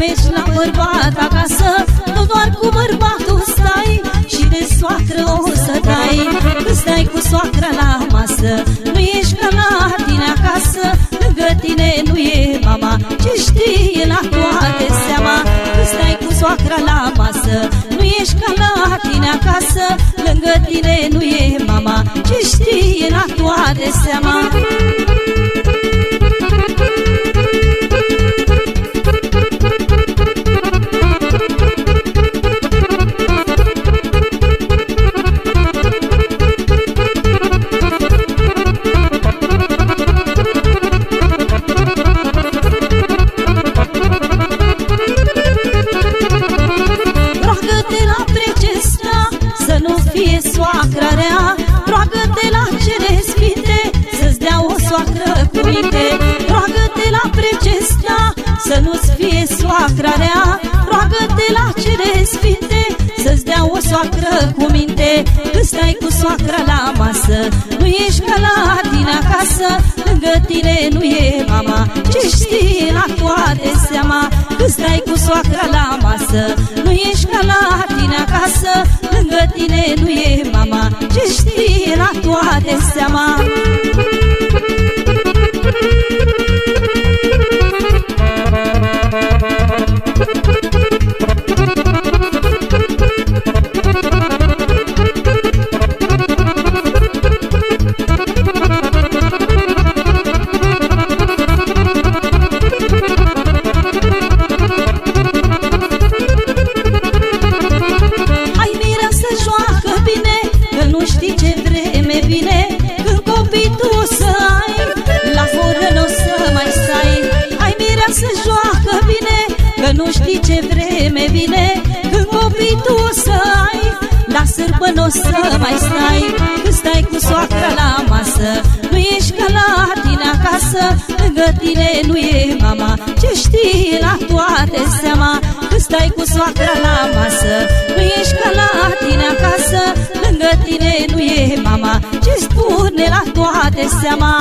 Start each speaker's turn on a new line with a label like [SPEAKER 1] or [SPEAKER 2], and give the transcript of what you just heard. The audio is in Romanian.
[SPEAKER 1] Că mergi la bărbat acasă Nu doar cu bărbatul stai Și de soacră o să dai. Când stai cu soacra la masă Nu ești ca la tine acasă Lângă tine nu e mama Ce știe la toate seama. Când stai cu soacra la masă Nu ești ca la tine acasă Lângă tine nu e mama Ce știe la toate seama soacra rea Roagă-te la cele sfinte Să-ți dea o soacră cu minte Roagă-te la precestea Să nu-ți fie soacra rea. Roagă-te la cele sfinte Să-ți dea o soacră cu minte. Când stai cu soacra la masă Nu ești ca la tine acasă. Lângă tine nu e mama Ce știe la toate seama. Când stai cu soacra la masă Nu ești ca la tine acasă. Lângă tine nu e mama Ce știe la toate seama nu știi ce vreme vine Când copii tu să ai La sârbă n-o să mai stai. Când stai cu soacra la masă Nu ești ca la tine acasă Lângă tine nu e mama. Ce știi la toate seama Când stai cu soacra la masă Nu ești ca la tine acasă Lângă tine nu e mama. Ce spune la toate seama